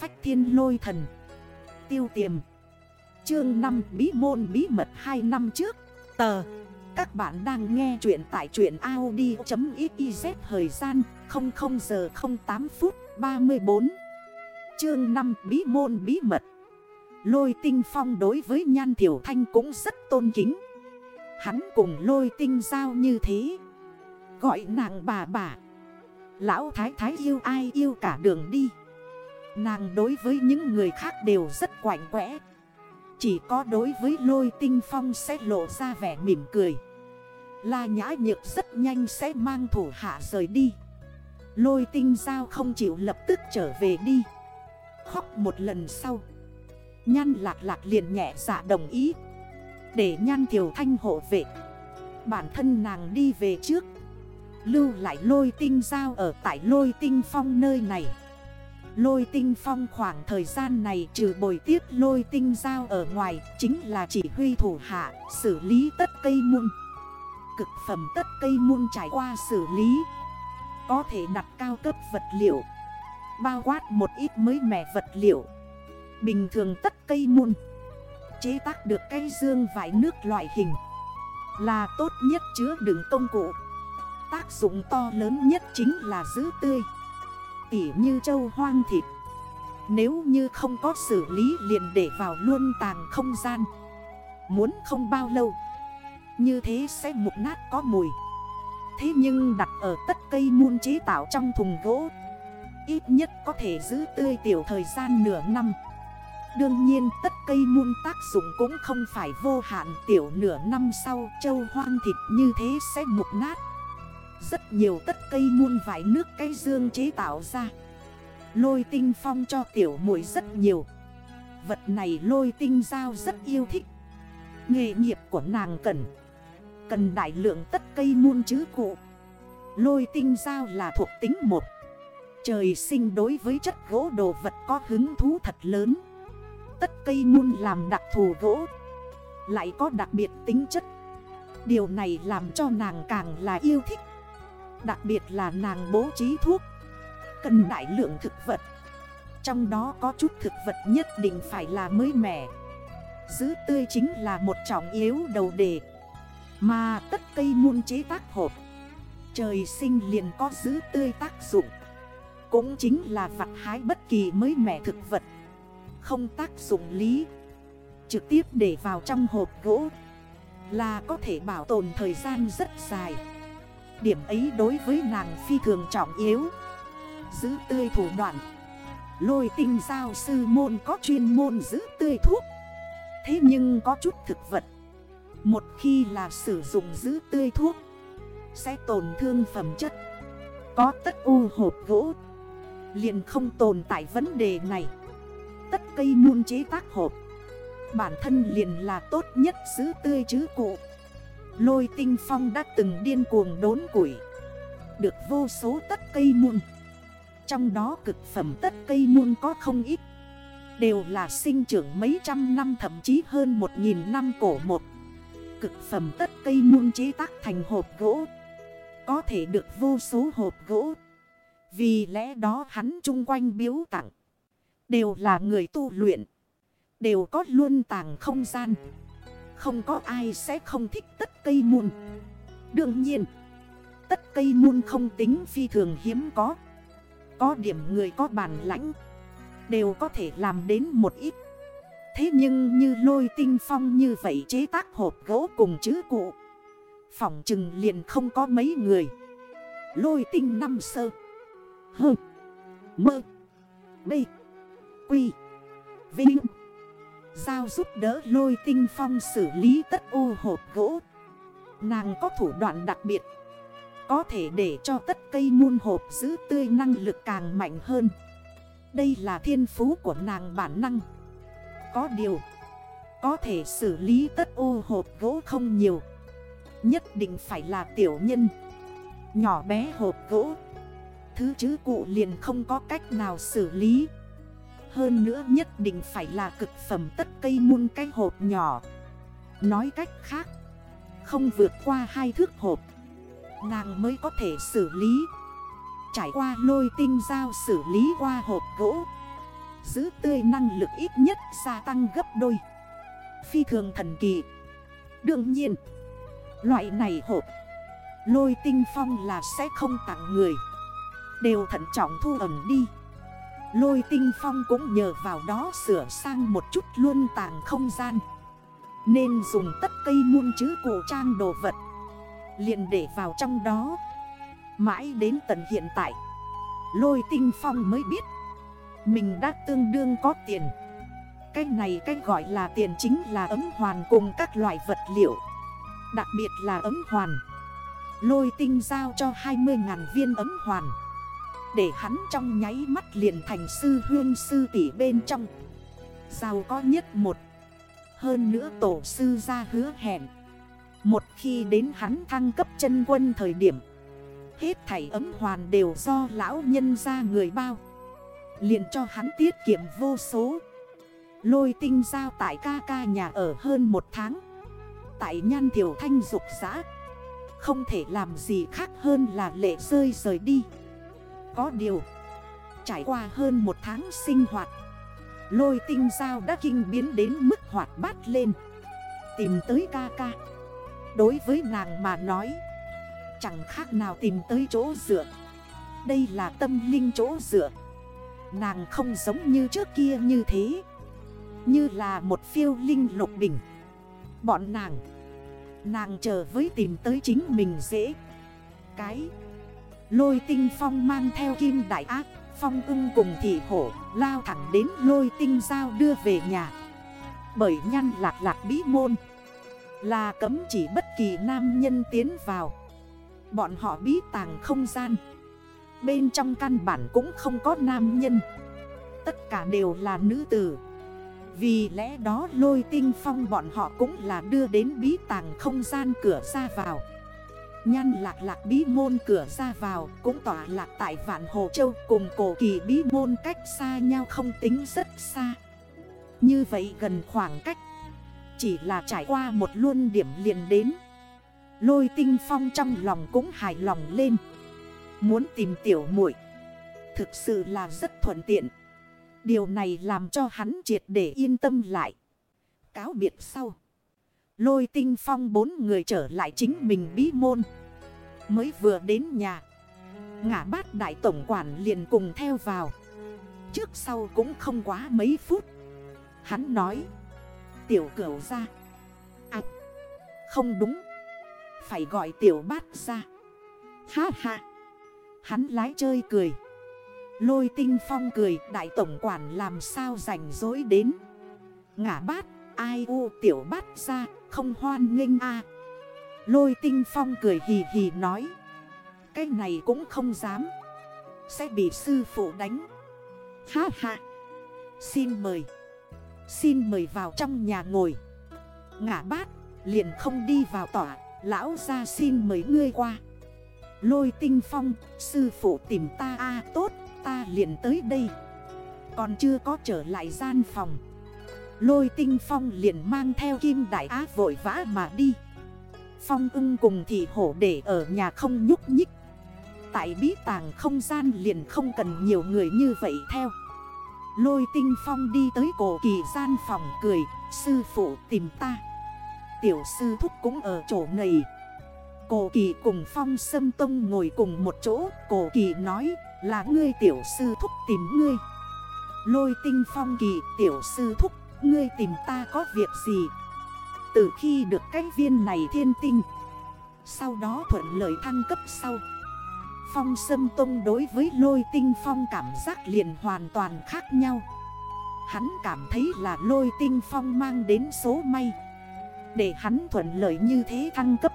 phách thiên lôi thần. Tiêu tiềm. Chương 5 Bí môn bí mật 2 năm trước. Tờ. Các bạn đang nghe chuyện tại chuyện Audi.xyz Thời gian 00 giờ 08 phút 34 Chương 5 Bí môn bí mật. Lôi tinh phong đối với Nhan Thiểu Thanh cũng rất tôn kính. Hắn cùng lôi tinh giao như thế. Gọi nàng bà bà. Lão thái thái yêu ai yêu cả đường đi. Nàng đối với những người khác đều rất quạnh quẽ. Chỉ có đối với lôi tinh phong sẽ lộ ra vẻ mỉm cười. La nhã nhược rất nhanh sẽ mang thủ hạ rời đi. Lôi tinh giao không chịu lập tức trở về đi. Khóc một lần sau. Nhan lạc lạc liền nhẹ dạ đồng ý. Để nhan thiểu thanh hộ vệ. Bản thân nàng đi về trước. Lưu lại lôi tinh giao ở tại lôi tinh phong nơi này. Lôi tinh phong khoảng thời gian này trừ bồi tiếp lôi tinh giao ở ngoài, Chính là chỉ huy thủ hạ, xử lý tất cây muôn. Cực phẩm tất cây muôn trải qua xử lý, Có thể đặt cao cấp vật liệu, Bao quát một ít mới mẻ vật liệu. Bình thường tất cây muôn, Chế tác được cây dương vải nước loại hình, Là tốt nhất chứa đựng công cụ. Tác dụng to lớn nhất chính là giữ tươi. Tỉ như châu hoang thịt. Nếu như không có xử lý liền để vào luôn tàng không gian. Muốn không bao lâu, Như thế sẽ mục nát có mùi. Thế nhưng đặt ở tất cây muôn chế tạo trong thùng gỗ, Ít nhất có thể giữ tươi tiểu thời gian nửa năm. Đương nhiên, tất cây muôn tác dụng cũng không phải vô hạn, tiểu nửa năm sau châu hoang thịt như thế sẽ mục nát rất nhiều tất cây muôn vải nước cây dương chế tạo ra. Lôi tinh phong cho tiểu muội rất nhiều. Vật này lôi tinh giao rất yêu thích. Nghề nghiệp của nàng cần. Cần đại lượng tất cây muôn chứ cụ. Lôi tinh giao là thuộc tính một. Trời sinh đối với chất gỗ đồ vật có hứng thú thật lớn. Tất cây muôn làm đặc thù gỗ. Lại có đặc biệt tính chất. Điều này làm cho nàng càng là yêu thích. Đặc biệt là nàng bố trí thuốc. Cần đại lượng thực vật. Trong đó có chút thực vật nhất định phải là mới mẻ. Giữ tươi chính là một trọng yếu đầu đề. Mà tất cây muôn chế tác hộp. Trời sinh liền có giữ tươi tác dụng. Cũng chính là vặt hái bất kỳ mới mẻ thực vật. Không tác dụng lý. Trực tiếp để vào trong hộp gỗ. Là có thể bảo tồn thời gian rất dài. Điểm ấy đối với nàng phi thường trọng yếu. Giữ tươi thủ đoạn. Lôi tinh giao sư môn có chuyên môn giữ tươi thuốc. Thế nhưng có chút thực vật. Một khi là sử dụng giữ tươi thuốc, Sẽ tổn thương phẩm chất. Có tất u hộp gỗ. Liền không tồn tại vấn đề này. Tất cây muôn chế tác hộp. Bản thân liền là tốt nhất giữ tươi chứ cụ. Lôi tinh phong đã từng điên cuồng đốn củi. Được vô số tất cây muôn. Trong đó cực phẩm tất cây muôn có không ít. Đều là sinh trưởng mấy trăm năm, thậm chí hơn một nghìn năm cổ một. Cực phẩm tất cây muôn chế tác thành hộp gỗ. Có thể được vô số hộp gỗ. Vì lẽ đó hắn chung quanh biếu tặng. Đều là người tu luyện. Đều có luôn tàng không gian không có ai sẽ không thích tất cây muôn Đương nhiên, Tất cây muôn không tính phi thường hiếm có. Có điểm người có bản lãnh, Đều có thể làm đến một ít. Thế nhưng như lôi tinh phong như vậy chế tác hộp gỗ cùng chữ cụ Phỏng chừng liền không có mấy người. Lôi tinh năm sơ, Hơ, Mơ, Bê, Quy, Vinh. Giao giúp đỡ lôi tinh phong xử lý tất ô hộp gỗ? Nàng có thủ đoạn đặc biệt. Có thể để cho tất cây muôn hộp giữ tươi năng lực càng mạnh hơn. Đây là thiên phú của nàng bản năng. Có điều, Có thể xử lý tất ô hộp gỗ không nhiều. Nhất định phải là tiểu nhân. Nhỏ bé hộp gỗ. Thứ chứ cụ liền không có cách nào xử lý hơn nữa nhất định phải là cực phẩm tất cây muôn cái hộp nhỏ. Nói cách khác, Không vượt qua hai thước hộp, Nàng mới có thể xử lý. Trải qua lôi tinh dao xử lý qua hộp gỗ, giữ tươi năng lực ít nhất gia tăng gấp đôi. Phi thường thần kỳ. Đương nhiên, Loại này hộp, Lôi tinh phong là sẽ không tặng người. Đều thận trọng thu ẩn đi. Lôi tinh phong cũng nhờ vào đó sửa sang một chút luôn tàng không gian. Nên dùng tất cây muôn chữ cổ trang đồ vật. Liền để vào trong đó. Mãi đến tận hiện tại, Lôi tinh phong mới biết Mình đã tương đương có tiền. Cái này cái gọi là tiền chính là ấm hoàn cùng các loại vật liệu. Đặc biệt là ấm hoàn. Lôi tinh giao cho 20.000 viên ấm hoàn. Để hắn trong nháy mắt liền thành sư huyên sư tỷ bên trong. Giàu có nhất một. Hơn nữa tổ sư ra hứa hẹn. Một khi đến hắn thăng cấp chân quân thời điểm, Hết thảy ấm hoàn đều do lão nhân ra người bao. Liền cho hắn tiết kiệm vô số. Lôi tinh giao tại ca ca nhà ở hơn một tháng. Tại nhan thiểu thanh dục giã. Không thể làm gì khác hơn là lệ rơi rời đi. Có điều, Trải qua hơn một tháng sinh hoạt, Lôi tinh dao đã kinh biến đến mức hoạt bát lên. Tìm tới ca ca. Đối với nàng mà nói, Chẳng khác nào tìm tới chỗ dựa. Đây là tâm linh chỗ dựa. Nàng không giống như trước kia như thế. Như là một phiêu linh lục đỉnh Bọn nàng Nàng chờ với tìm tới chính mình dễ. Cái Lôi tinh phong mang theo kim đại ác, Phong ưng cùng thị hổ, Lao thẳng đến lôi tinh giao đưa về nhà. Bởi nhăn lạc lạc bí môn, Là cấm chỉ bất kỳ nam nhân tiến vào. Bọn họ bí tàng không gian, Bên trong căn bản cũng không có nam nhân. Tất cả đều là nữ tử. Vì lẽ đó lôi tinh phong bọn họ cũng là đưa đến bí tàng không gian cửa ra vào. Nhan lạc lạc bí môn cửa ra vào Cũng tỏa lạc tại vạn hồ châu Cùng cổ kỳ bí môn cách xa nhau không tính rất xa. Như vậy gần khoảng cách, Chỉ là trải qua một luân điểm liền đến. Lôi tinh phong trong lòng cũng hài lòng lên. Muốn tìm tiểu muội, Thực sự là rất thuận tiện. Điều này làm cho hắn triệt để yên tâm lại. Cáo biệt sau. Lôi tinh phong bốn người trở lại chính mình bí môn. Mới vừa đến nhà, Ngã bát đại tổng quản liền cùng theo vào. Trước sau cũng không quá mấy phút. Hắn nói, Tiểu cửu ra. À không đúng. Phải gọi tiểu bát ra. Ha ha. Hắn lái chơi cười. Lôi tinh phong cười, Đại tổng quản làm sao rảnh dối đến? Ngã bát, Ai u tiểu bát ra không hoan nghênh a. Lôi tinh phong cười hì hì nói, Cái này cũng không dám. Sẽ bị sư phụ đánh. Ha ha. Xin mời. Xin mời vào trong nhà ngồi. Ngã bát, liền không đi vào tỏa Lão ra xin mời ngươi qua. Lôi tinh phong, Sư phụ tìm ta a, tốt, Ta liền tới đây. Còn chưa có trở lại gian phòng. Lôi tinh phong liền mang theo kim đại á vội vã mà đi. Phong ưng cùng thị hổ để ở nhà không nhúc nhích. Tại bí tàng không gian liền không cần nhiều người như vậy theo. Lôi tinh phong đi tới cổ kỳ gian phòng cười, Sư phụ tìm ta. Tiểu sư thúc cũng ở chỗ này. Cổ kỳ cùng phong sâm tông ngồi cùng một chỗ, Cổ kỳ nói, là ngươi tiểu sư thúc tìm ngươi. Lôi tinh phong kỳ, tiểu sư thúc Ngươi tìm ta có việc gì? Từ khi được cái viên này thiên tinh, Sau đó thuận lợi thăng cấp sau, Phong sâm tông đối với lôi tinh phong cảm giác liền hoàn toàn khác nhau. Hắn cảm thấy là lôi tinh phong mang đến số may, Để hắn thuận lợi như thế thăng cấp.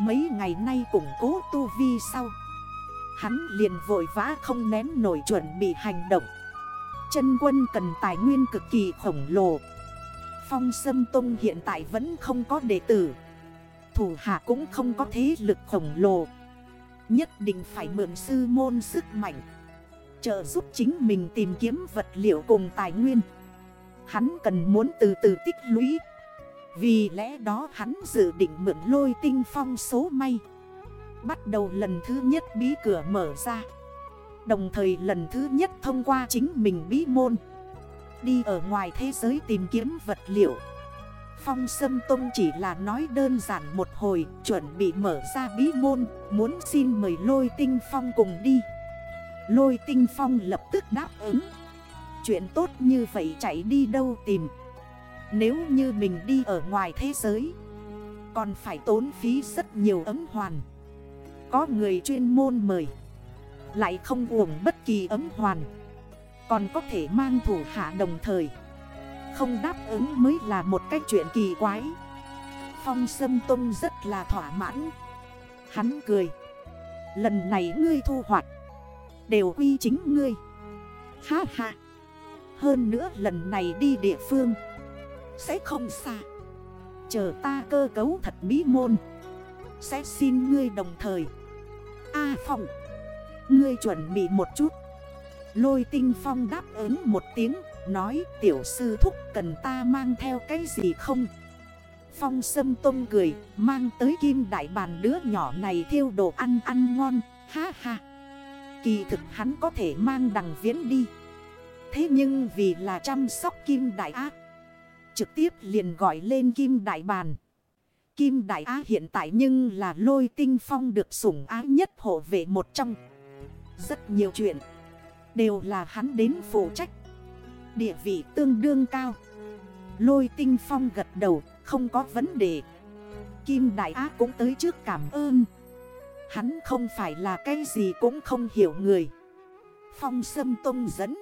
Mấy ngày nay củng cố tu vi sau, Hắn liền vội vã không nén nổi chuẩn bị hành động. Chân quân cần tài nguyên cực kỳ khổng lồ. Phong Sâm Tông hiện tại vẫn không có đệ tử. Thủ hạ cũng không có thế lực khổng lồ. Nhất định phải mượn sư môn sức mạnh. Trợ giúp chính mình tìm kiếm vật liệu cùng tài nguyên. Hắn cần muốn từ từ tích lũy. Vì lẽ đó hắn dự định mượn lôi tinh phong số may. Bắt đầu lần thứ nhất bí cửa mở ra. Đồng thời lần thứ nhất thông qua chính mình bí môn. Đi ở ngoài thế giới tìm kiếm vật liệu. Phong Sâm Tông chỉ là nói đơn giản một hồi, Chuẩn bị mở ra bí môn, Muốn xin mời Lôi Tinh Phong cùng đi. Lôi Tinh Phong lập tức đáp ứng. Chuyện tốt như vậy chạy đi đâu tìm? Nếu như mình đi ở ngoài thế giới, Còn phải tốn phí rất nhiều ấm hoàn. Có người chuyên môn mời. Lại không uổng bất kỳ ấm hoàn. Còn có thể mang thủ hạ đồng thời. Không đáp ứng mới là một cái chuyện kỳ quái. Phong Sâm Tông rất là thỏa mãn. Hắn cười. Lần này ngươi thu hoạch. Đều quy chính ngươi. Ha ha. Hơn nữa lần này đi địa phương. Sẽ không xa. Chờ ta cơ cấu thật bí môn. Sẽ xin ngươi đồng thời. A à, Phong. Ngươi chuẩn bị một chút. Lôi tinh phong đáp ứng một tiếng, Nói, tiểu sư thúc, cần ta mang theo cái gì không? Phong sâm Tôm cười, Mang tới kim đại bàn đứa nhỏ này thiêu đồ ăn ăn ngon, Ha ha. Kỳ thực hắn có thể mang đằng viễn đi. Thế nhưng vì là chăm sóc kim đại á, Trực tiếp liền gọi lên kim đại bàn. Kim đại á hiện tại nhưng là lôi tinh phong được sủng ái nhất hộ vệ một trong. Rất nhiều chuyện Đều là hắn đến phụ trách. Địa vị tương đương cao. Lôi tinh phong gật đầu, Không có vấn đề. Kim Đại Á cũng tới trước cảm ơn. Hắn không phải là cái gì cũng không hiểu người. Phong Sâm Tông dẫn.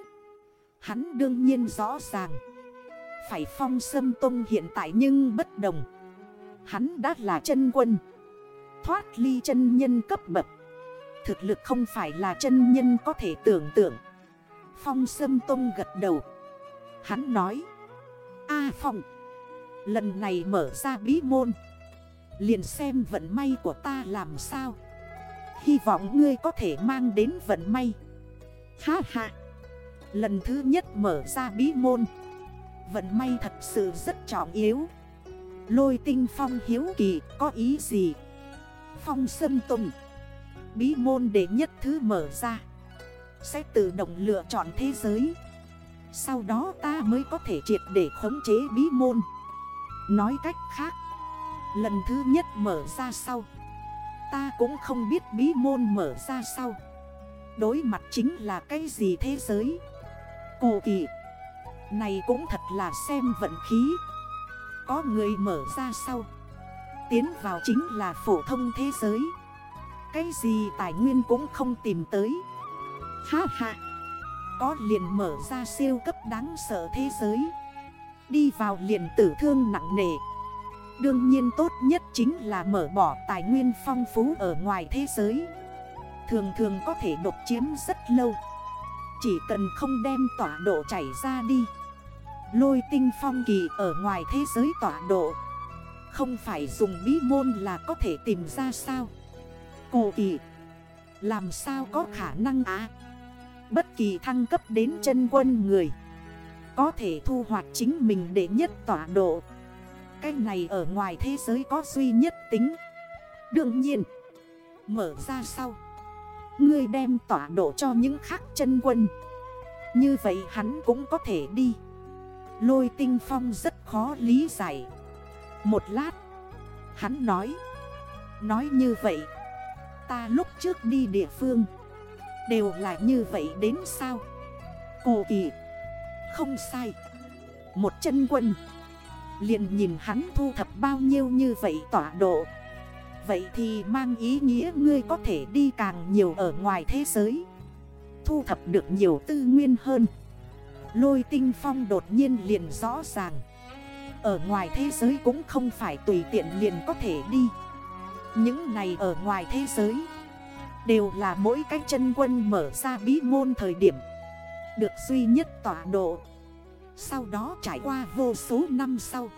Hắn đương nhiên rõ ràng. Phải Phong Sâm Tông hiện tại nhưng bất đồng. Hắn đã là chân quân. Thoát ly chân nhân cấp bậc. Thực lực không phải là chân nhân có thể tưởng tượng. Phong Sâm Tông gật đầu. Hắn nói, A Phong, Lần này mở ra bí môn, Liền xem vận may của ta làm sao. Hy vọng ngươi có thể mang đến vận may. Ha ha, Lần thứ nhất mở ra bí môn, Vận may thật sự rất trọng yếu. Lôi tinh phong hiếu kỳ, có ý gì? Phong sâm tùng Bí môn để nhất thứ mở ra. Sẽ tự động lựa chọn thế giới. Sau đó ta mới có thể triệt để khống chế bí môn. Nói cách khác, Lần thứ nhất mở ra sau, Ta cũng không biết bí môn mở ra sau. Đối mặt chính là cái gì thế giới? Cổ kỳ. Này cũng thật là xem vận khí. Có người mở ra sau, Tiến vào chính là phổ thông thế giới. Cái gì tài nguyên cũng không tìm tới. Ha ha. Có liền mở ra siêu cấp đáng sợ thế giới. Đi vào liền tử thương nặng nề. Đương nhiên tốt nhất chính là mở bỏ tài nguyên phong phú ở ngoài thế giới. Thường thường có thể độc chiếm rất lâu. Chỉ cần không đem tỏa độ chảy ra đi. Lôi tinh phong kỳ ở ngoài thế giới tỏa độ. Không phải dùng bí môn là có thể tìm ra sao? Cổ kỳ Làm sao có khả năng á? Bất kỳ thăng cấp đến chân quân người, Có thể thu hoạch chính mình để nhất tỏa độ. Cái này ở ngoài thế giới có duy nhất tính. Đương nhiên, Mở ra sau, Ngươi đem tỏa độ cho những khác chân quân. Như vậy hắn cũng có thể đi. Lôi tinh phong rất khó lý giải. Một lát, Hắn nói Nói như vậy. Ta lúc trước đi địa phương. Đều là như vậy đến sao? Cô kỳ. Không sai. Một chân quân. Liền nhìn hắn thu thập bao nhiêu như vậy tỏa độ. Vậy thì mang ý nghĩa ngươi có thể đi càng nhiều ở ngoài thế giới. Thu thập được nhiều tư nguyên hơn. Lôi tinh phong đột nhiên liền rõ ràng. Ở ngoài thế giới cũng không phải tùy tiện liền có thể đi. Những này ở ngoài thế giới Đều là mỗi cái chân quân mở ra bí môn thời điểm, Được duy nhất tỏa độ. Sau đó trải qua vô số năm sau,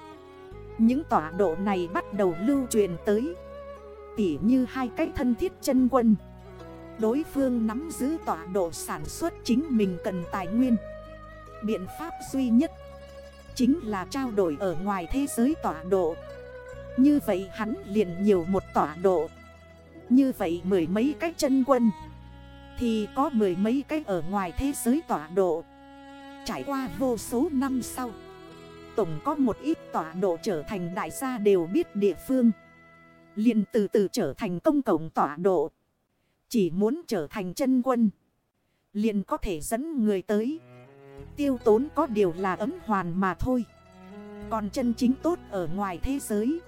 Những tọa độ này bắt đầu lưu truyền tới. Tỉ như hai cái thân thiết chân quân, Đối phương nắm giữ tọa độ sản xuất chính mình cần tài nguyên. Biện pháp duy nhất Chính là trao đổi ở ngoài thế giới tọa độ. Như vậy hắn liền nhiều một tọa độ. Như vậy mười mấy cái chân quân, Thì có mười mấy cái ở ngoài thế giới tọa độ. Trải qua vô số năm sau, Tổng có một ít tọa độ trở thành đại gia đều biết địa phương. Liền từ từ trở thành công cộng tọa độ. Chỉ muốn trở thành chân quân, liền có thể dẫn người tới. Tiêu tốn có điều là ấm hoàn mà thôi. Còn chân chính tốt ở ngoài thế giới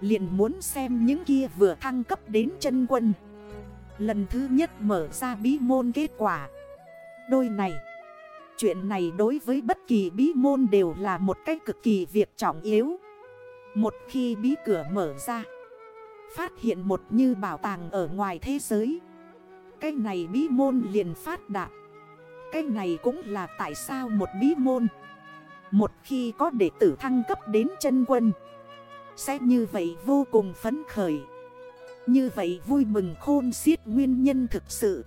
liền muốn xem những kia vừa thăng cấp đến chân quân. Lần thứ nhất mở ra bí môn kết quả. Đôi này, Chuyện này đối với bất kỳ bí môn đều là một cách cực kỳ việc trọng yếu. Một khi bí cửa mở ra, Phát hiện một như bảo tàng ở ngoài thế giới, Cái này bí môn liền phát đạt. Cái này cũng là tại sao một bí môn, Một khi có đệ tử thăng cấp đến chân quân sẽ như vậy vô cùng phấn khởi. Như vậy vui mừng khôn xiết nguyên nhân thực sự.